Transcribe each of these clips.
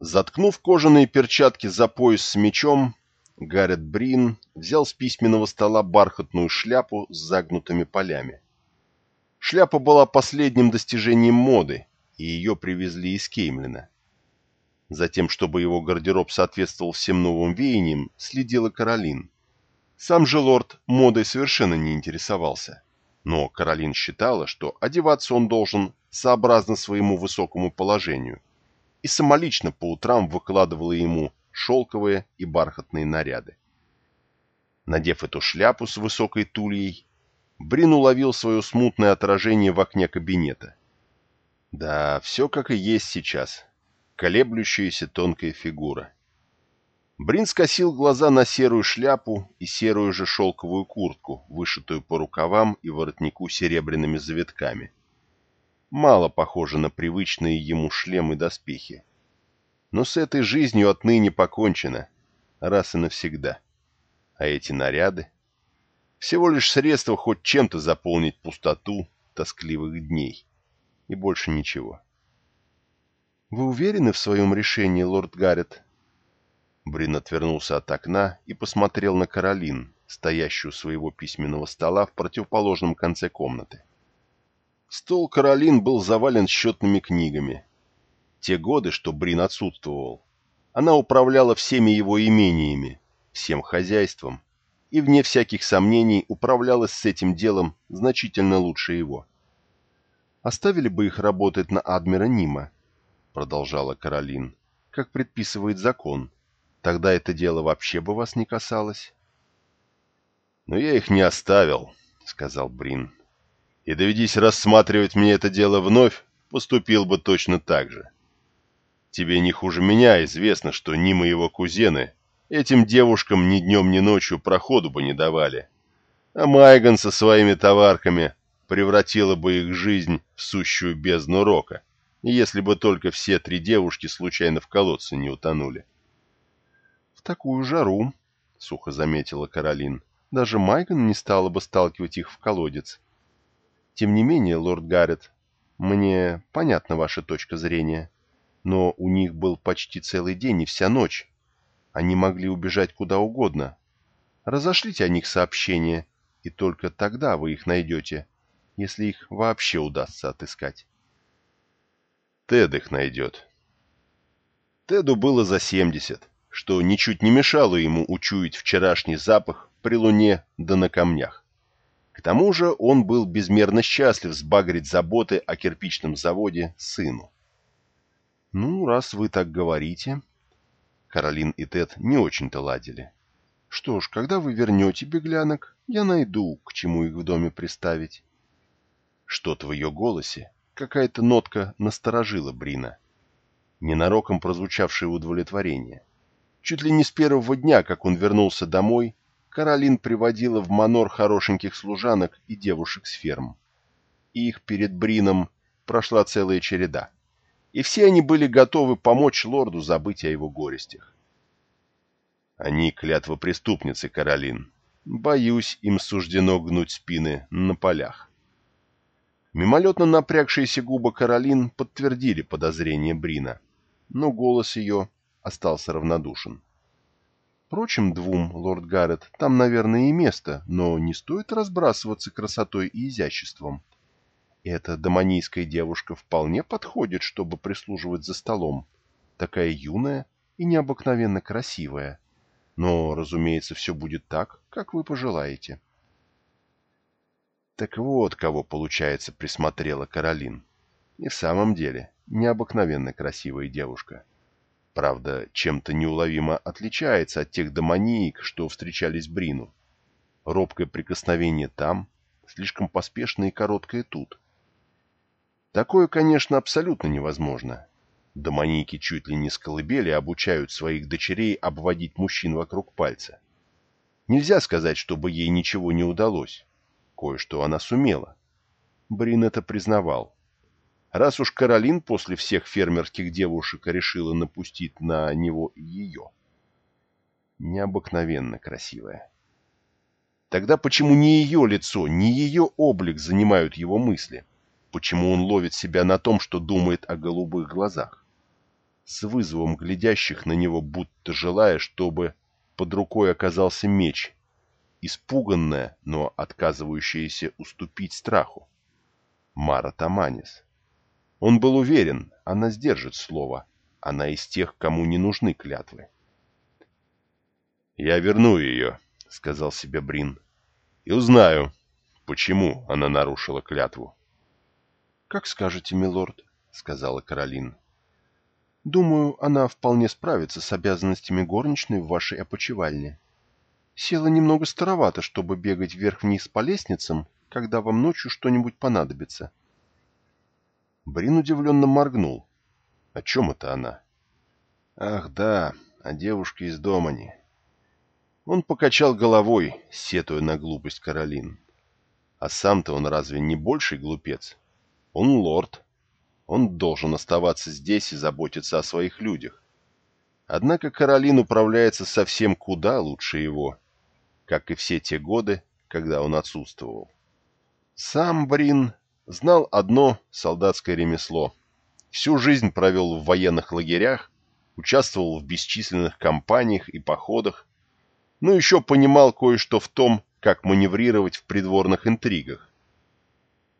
Заткнув кожаные перчатки за пояс с мечом, Гаррет Брин взял с письменного стола бархатную шляпу с загнутыми полями. Шляпа была последним достижением моды, и ее привезли из Кеймлина. Затем, чтобы его гардероб соответствовал всем новым веяниям, следила Каролин. Сам же лорд модой совершенно не интересовался. Но Каролин считала, что одеваться он должен сообразно своему высокому положению, и самолично по утрам выкладывала ему шелковые и бархатные наряды. Надев эту шляпу с высокой тульей, Брин уловил свое смутное отражение в окне кабинета. Да, все как и есть сейчас. Колеблющаяся тонкая фигура. Брин скосил глаза на серую шляпу и серую же шелковую куртку, вышитую по рукавам и воротнику серебряными завитками. Мало похоже на привычные ему шлемы и доспехи. Но с этой жизнью отныне покончено, раз и навсегда. А эти наряды? Всего лишь средство хоть чем-то заполнить пустоту тоскливых дней. И больше ничего. «Вы уверены в своем решении, лорд Гаррет?» Брин отвернулся от окна и посмотрел на Каролин, стоящую у своего письменного стола в противоположном конце комнаты. Стол Каролин был завален счетными книгами. Те годы, что Брин отсутствовал, она управляла всеми его имениями, всем хозяйством, и, вне всяких сомнений, управлялась с этим делом значительно лучше его. «Оставили бы их работать на Адмира Нима», — продолжала Каролин, — «как предписывает закон». Тогда это дело вообще бы вас не касалось. «Но я их не оставил», — сказал Брин. «И доведись рассматривать мне это дело вновь, поступил бы точно так же. Тебе не хуже меня известно, что ни моего кузены этим девушкам ни днем, ни ночью проходу бы не давали. А Майган со своими товарками превратила бы их жизнь в сущую бездну рока, если бы только все три девушки случайно в колодце не утонули такую жару, — сухо заметила Каролин. Даже Майган не стала бы сталкивать их в колодец. Тем не менее, лорд Гаррет, мне понятна ваша точка зрения, но у них был почти целый день и вся ночь. Они могли убежать куда угодно. Разошлите о них сообщение, и только тогда вы их найдете, если их вообще удастся отыскать. Тед их найдет. Теду было за семьдесят что ничуть не мешало ему учуять вчерашний запах при луне да на камнях. Тому же он был безмерно счастлив сбагрить заботы о кирпичном заводе сыну. «Ну, раз вы так говорите...» Каролин и Тед не очень-то ладили. «Что ж, когда вы вернете беглянок, я найду, к чему их в доме приставить». Что-то в ее голосе, какая-то нотка насторожила Брина. Ненароком прозвучавшее удовлетворение. Чуть ли не с первого дня, как он вернулся домой, Каролин приводила в манор хорошеньких служанок и девушек с ферм. Их перед Брином прошла целая череда. И все они были готовы помочь лорду забыть о его горестях. Они клятва преступницы, Каролин. Боюсь, им суждено гнуть спины на полях. Мимолетно напрягшиеся губы Каролин подтвердили подозрение Брина, но голос ее остался равнодушен. Впрочем, двум, лорд Гаррет, там, наверное, и место, но не стоит разбрасываться красотой и изяществом. Эта домонийская девушка вполне подходит, чтобы прислуживать за столом. Такая юная и необыкновенно красивая. Но, разумеется, все будет так, как вы пожелаете. Так вот, кого, получается, присмотрела Каролин. И в самом деле, необыкновенно красивая девушка. Правда, чем-то неуловимо отличается от тех домониек, что встречались Брину. Робкое прикосновение там, слишком поспешное и короткое тут. Такое, конечно, абсолютно невозможно. Домонийки чуть ли не с колыбели обучают своих дочерей обводить мужчин вокруг пальца. Нельзя сказать, чтобы ей ничего не удалось. Кое-что она сумела. Брин это признавал раз уж Каролин после всех фермерских девушек решила напустить на него ее. Необыкновенно красивая. Тогда почему не ее лицо, не ее облик занимают его мысли? Почему он ловит себя на том, что думает о голубых глазах? с вызовом глядящих на него, будто желая, чтобы под рукой оказался меч, испуганная, но отказывающаяся уступить страху. Мара Таманис. Он был уверен, она сдержит слово. Она из тех, кому не нужны клятвы. «Я верну ее», — сказал себе Брин, — «и узнаю, почему она нарушила клятву». «Как скажете, милорд», — сказала Каролин. «Думаю, она вполне справится с обязанностями горничной в вашей опочивальне. Села немного старовато, чтобы бегать вверх-вниз по лестницам, когда вам ночью что-нибудь понадобится». Брин удивленно моргнул. О чем это она? Ах да, о девушке из Домани. Он покачал головой, сетуя на глупость Каролин. А сам-то он разве не больший глупец? Он лорд. Он должен оставаться здесь и заботиться о своих людях. Однако Каролин управляется совсем куда лучше его, как и все те годы, когда он отсутствовал. Сам Брин знал одно солдатское ремесло. Всю жизнь провел в военных лагерях, участвовал в бесчисленных кампаниях и походах, но еще понимал кое-что в том, как маневрировать в придворных интригах.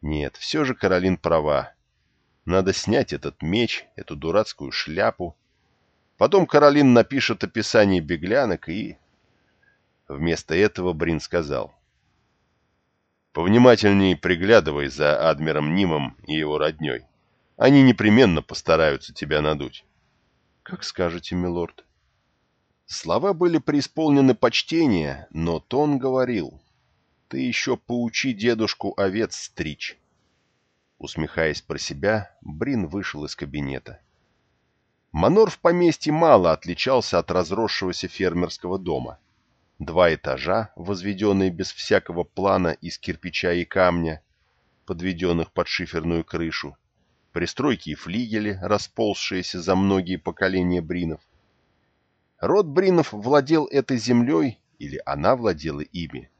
Нет, все же Каролин права. Надо снять этот меч, эту дурацкую шляпу. Потом Каролин напишет описание беглянок и... Вместо этого Брин сказал. Повнимательней приглядывай за Адмиром Нимом и его родней. Они непременно постараются тебя надуть. — Как скажете, милорд. Слова были преисполнены почтения, но тон говорил. Ты еще поучи дедушку овец стричь. Усмехаясь про себя, Брин вышел из кабинета. Манор в поместье мало отличался от разросшегося фермерского дома. Два этажа, возведенные без всякого плана из кирпича и камня, подведенных под шиферную крышу, пристройки и флигели, расползшиеся за многие поколения бринов. Род бринов владел этой землей, или она владела ими,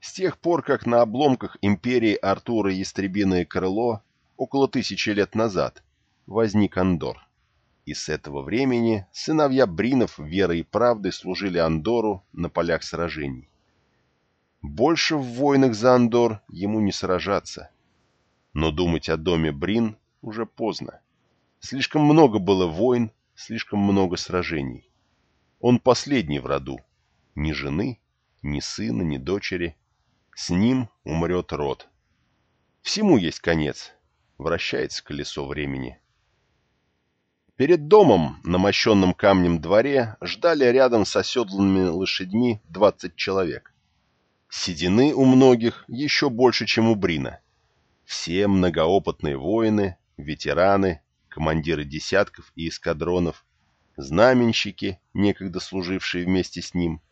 с тех пор, как на обломках империи Артура Ястребиное Крыло около тысячи лет назад возник Андор и с этого времени сыновья Бринов верой и правдой служили Андору на полях сражений. Больше в войнах за Андор ему не сражаться. Но думать о доме Брин уже поздно. Слишком много было войн, слишком много сражений. Он последний в роду. Ни жены, ни сына, ни дочери. С ним умрет род. Всему есть конец. Вращается колесо времени. Перед домом, на мощенном камнем дворе, ждали рядом с оседланными лошадьми 20 человек. Седины у многих еще больше, чем у Брина. Все многоопытные воины, ветераны, командиры десятков и эскадронов, знаменщики, некогда служившие вместе с ним.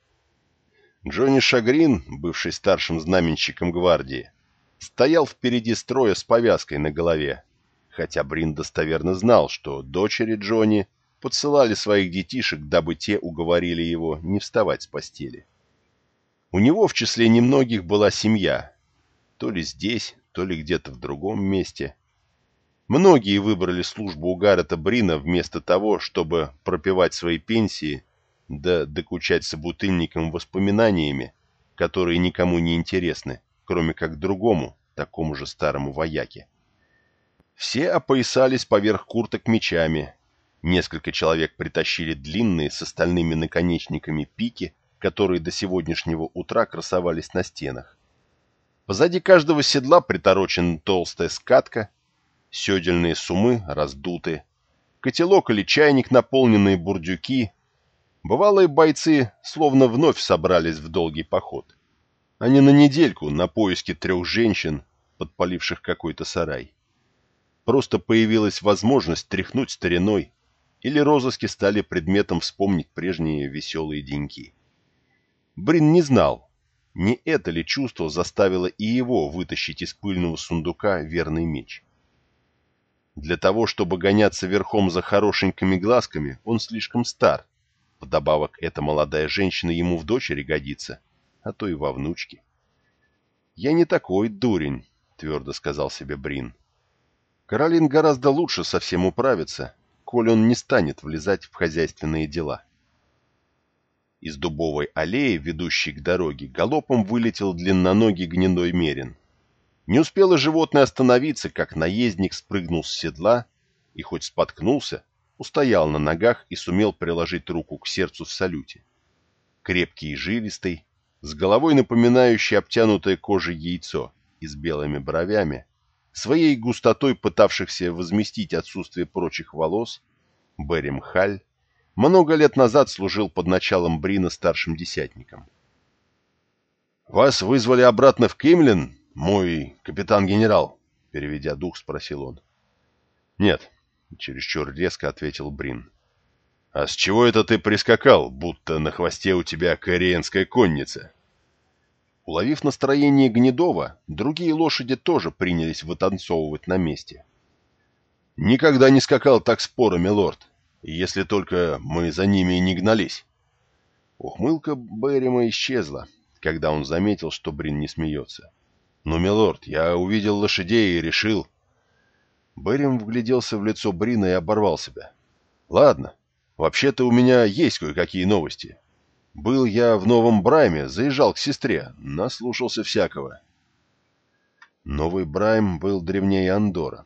Джонни Шагрин, бывший старшим знаменщиком гвардии, стоял впереди строя с повязкой на голове, хотя Брин достоверно знал, что дочери Джонни подсылали своих детишек, дабы те уговорили его не вставать с постели. У него в числе немногих была семья, то ли здесь, то ли где-то в другом месте. Многие выбрали службу у Гаррета Брина вместо того, чтобы пропивать свои пенсии, да докучать собутыльникам воспоминаниями, которые никому не интересны, кроме как другому, такому же старому вояке. Все опоясались поверх курток мечами. Несколько человек притащили длинные с остальными наконечниками пики, которые до сегодняшнего утра красовались на стенах. Позади каждого седла приторочена толстая скатка, седельные сумы раздуты, котелок или чайник, наполненные бурдюки. Бывалые бойцы словно вновь собрались в долгий поход. Они на недельку на поиски трех женщин, подпаливших какой-то сарай. Просто появилась возможность тряхнуть стариной, или розыски стали предметом вспомнить прежние веселые деньки. Брин не знал, не это ли чувство заставило и его вытащить из пыльного сундука верный меч. Для того, чтобы гоняться верхом за хорошенькими глазками, он слишком стар. Вдобавок, эта молодая женщина ему в дочери годится, а то и во внучке. «Я не такой дурень», — твердо сказал себе Брин. Каролин гораздо лучше совсем управится, коль он не станет влезать в хозяйственные дела. Из дубовой аллеи, ведущей к дороге, галопом вылетел длинноногий гнедой мерин. Не успело животное остановиться, как наездник спрыгнул с седла и, хоть споткнулся, устоял на ногах и сумел приложить руку к сердцу в салюте. Крепкий и жилистый, с головой напоминающей обтянутое кожей яйцо и с белыми бровями, своей густотой пытавшихся возместить отсутствие прочих волос, Берри Халь много лет назад служил под началом Брина старшим десятником. «Вас вызвали обратно в Кемлин, мой капитан-генерал?» — переведя дух, спросил он. «Нет», — чересчур резко ответил Брин. «А с чего это ты прискакал, будто на хвосте у тебя кориенская конница?» Уловив настроение Гнедова, другие лошади тоже принялись вытанцовывать на месте. «Никогда не скакал так споро, милорд, если только мы за ними и не гнались». Ухмылка Беррима исчезла, когда он заметил, что Брин не смеется. «Ну, милорд, я увидел лошадей и решил...» Беррим вгляделся в лицо Брина и оборвал себя. «Ладно, вообще-то у меня есть кое-какие новости. Был я в Новом Брайме, заезжал к сестре, наслушался всякого. Новый Брайм был древнее Андора.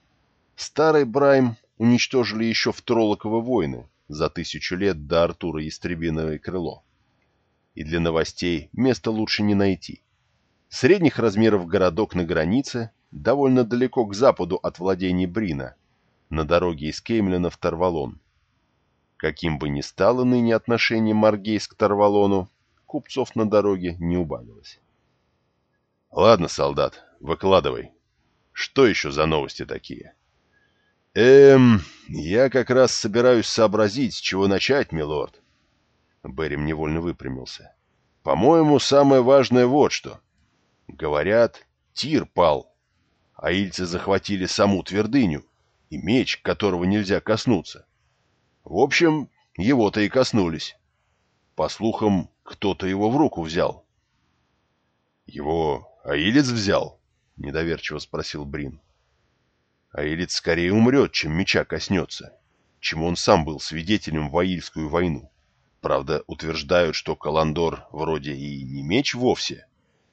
Старый Брайм уничтожили еще в Троллоковы войны за тысячу лет до Артура Ястребиновое крыло. И для новостей места лучше не найти. Средних размеров городок на границе, довольно далеко к западу от владений Брина, на дороге из Кеймлина в Тарвалон. Каким бы ни стало ныне отношение Маргейс к Тарвалону, купцов на дороге не убавилось. «Ладно, солдат, выкладывай. Что еще за новости такие?» «Эм, я как раз собираюсь сообразить, с чего начать, милорд». Берем невольно выпрямился. «По-моему, самое важное вот что. Говорят, Тир пал. а ильцы захватили саму твердыню и меч, которого нельзя коснуться. В общем, его-то и коснулись. По слухам, кто-то его в руку взял. — Его Аилец взял? — недоверчиво спросил Брин. — Аилец скорее умрет, чем меча коснется, чем он сам был свидетелем в Аильскую войну. Правда, утверждают, что Каландор вроде и не меч вовсе,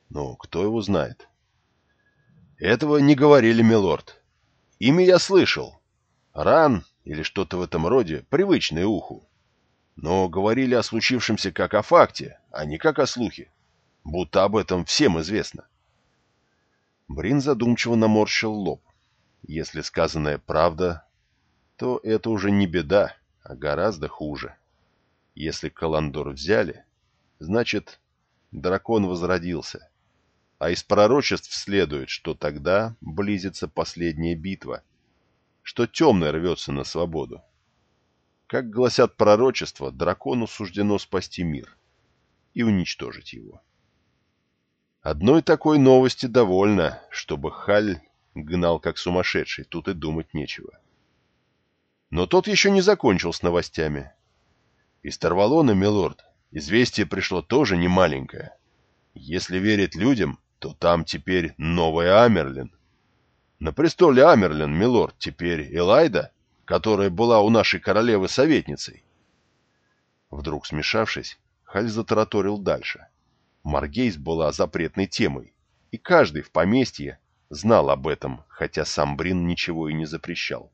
но кто его знает. Этого не говорили, милорд. Имя я слышал. Ран или что-то в этом роде, привычное уху. Но говорили о случившемся как о факте, а не как о слухе. Будто об этом всем известно. Брин задумчиво наморщил лоб. Если сказанное правда, то это уже не беда, а гораздо хуже. Если Каландор взяли, значит, дракон возродился. А из пророчеств следует, что тогда близится последняя битва, что темный рвется на свободу. Как гласят пророчества, дракону суждено спасти мир и уничтожить его. Одной такой новости довольно, чтобы Халь гнал как сумасшедший, тут и думать нечего. Но тот еще не закончил с новостями. Из Тарвалона, милорд, известие пришло тоже немаленькое. Если верить людям, то там теперь новая Амерлин. На престоле Амерлин, милорд, теперь Элайда, которая была у нашей королевы советницей. Вдруг смешавшись, Халь затараторил дальше. Маргейс была запретной темой, и каждый в поместье знал об этом, хотя сам Брин ничего и не запрещал.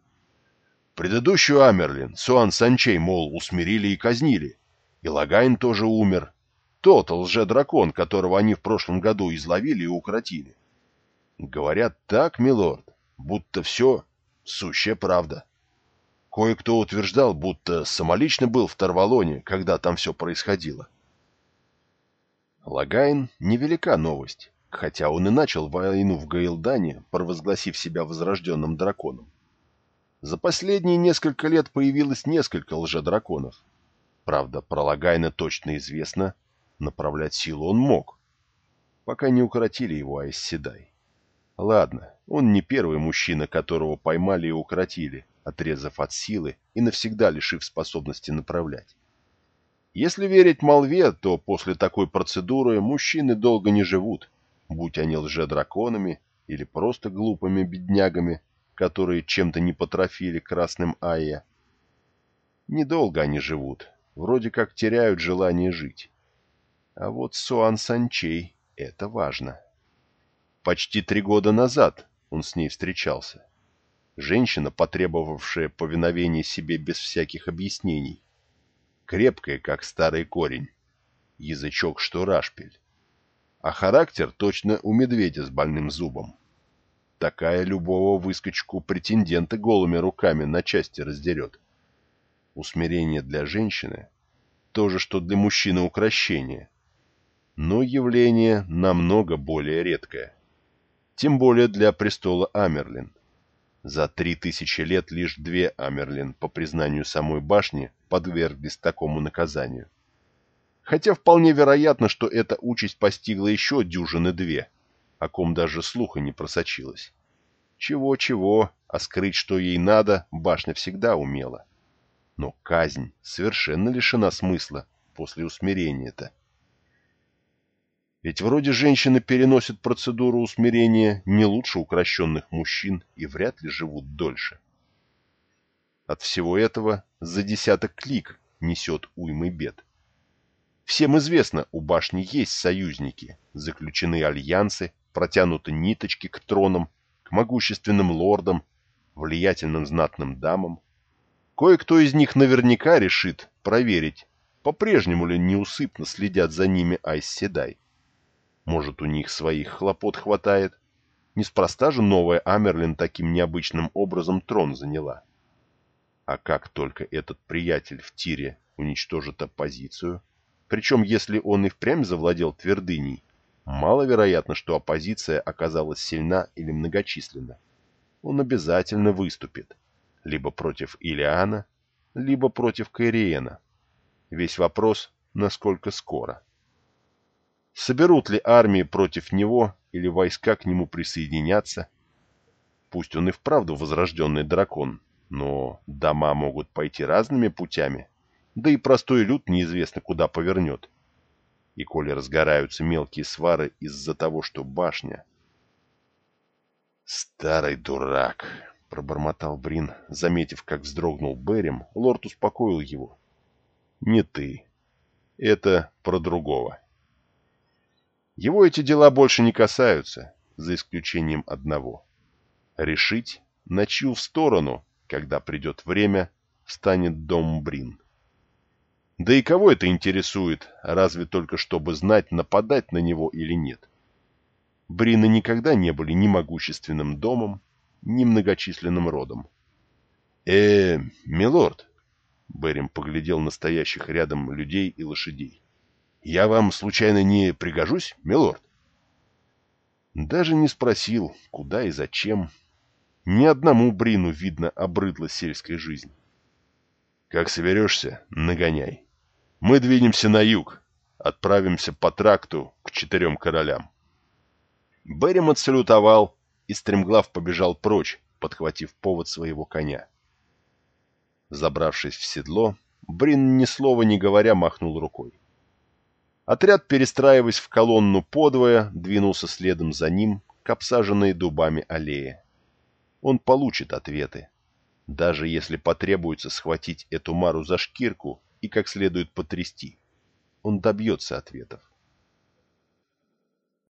Предыдущую Амерлин, Суан Санчей, мол, усмирили и казнили. И Логайн тоже умер. Тот лже-дракон, которого они в прошлом году изловили и укротили. Говорят так, милорд, будто все сущая правда. Кое-кто утверждал, будто самолично был в Тарвалоне, когда там все происходило. Логайн — невелика новость, хотя он и начал войну в Гэалдане, провозгласив себя возрожденным драконом. За последние несколько лет появилось несколько лжедраконов. Правда, про Лагайна точно известно, направлять силу он мог, пока не укоротили его Айз Седай. Ладно, он не первый мужчина, которого поймали и укротили, отрезав от силы и навсегда лишив способности направлять. Если верить молве, то после такой процедуры мужчины долго не живут, будь они лже-драконами или просто глупыми беднягами, которые чем-то не потрофили красным Айя. Недолго они живут, вроде как теряют желание жить. А вот Суан Санчей — это важно. Почти три года назад он с ней встречался. Женщина, потребовавшая повиновения себе без всяких объяснений. Крепкая, как старый корень. Язычок, что рашпиль. А характер точно у медведя с больным зубом. Такая любого выскочку претендента голыми руками на части раздерет. Усмирение для женщины – то же, что для мужчины укращение. Но явление намного более редкое. Тем более для престола Амерлин. За три тысячи лет лишь две Амерлин, по признанию самой башни, подверглись такому наказанию. Хотя вполне вероятно, что эта участь постигла еще дюжины две, о ком даже слуха не просочилось. Чего-чего, а скрыть, что ей надо, башня всегда умела. Но казнь совершенно лишена смысла после усмирения-то. Ведь вроде женщины переносят процедуру усмирения не лучше укращенных мужчин и вряд ли живут дольше. От всего этого за десяток клик несет уймы бед. Всем известно, у башни есть союзники, заключены альянсы, протянуты ниточки к тронам, к могущественным лордам, влиятельным знатным дамам. Кое-кто из них наверняка решит проверить, по-прежнему ли неусыпно следят за ними Айс Седай. Может, у них своих хлопот хватает? Неспроста же новая Амерлин таким необычным образом трон заняла. А как только этот приятель в тире уничтожит оппозицию, причем если он и впрямь завладел твердыней, маловероятно, что оппозиция оказалась сильна или многочисленна. Он обязательно выступит, либо против Илиана, либо против Кайриена. Весь вопрос, насколько скоро. Соберут ли армии против него или войска к нему присоединятся? Пусть он и вправду возрожденный дракон, но дома могут пойти разными путями, да и простой люд неизвестно куда повернет. И коли разгораются мелкие свары из-за того, что башня... «Старый дурак!» — пробормотал Брин, заметив, как вздрогнул Берем, лорд успокоил его. «Не ты. Это про другого». Его эти дела больше не касаются, за исключением одного. Решить, на чью в сторону, когда придет время, встанет дом Брин. Да и кого это интересует, разве только чтобы знать, нападать на него или нет? Брины никогда не были ни могущественным домом, ни многочисленным родом. э милорд!» Берем поглядел на стоящих рядом людей и лошадей. «Я вам, случайно, не пригожусь, милорд?» Даже не спросил, куда и зачем. Ни одному Брину, видно, обрыдла сельская жизнь. «Как соберешься, нагоняй. Мы двинемся на юг, отправимся по тракту к четырем королям». Берем отсалютовал и стремглав побежал прочь, подхватив повод своего коня. Забравшись в седло, Брин ни слова не говоря махнул рукой. Отряд, перестраиваясь в колонну подвое, двинулся следом за ним к обсаженной дубами аллее. Он получит ответы. Даже если потребуется схватить эту Мару за шкирку и как следует потрясти, он добьется ответов.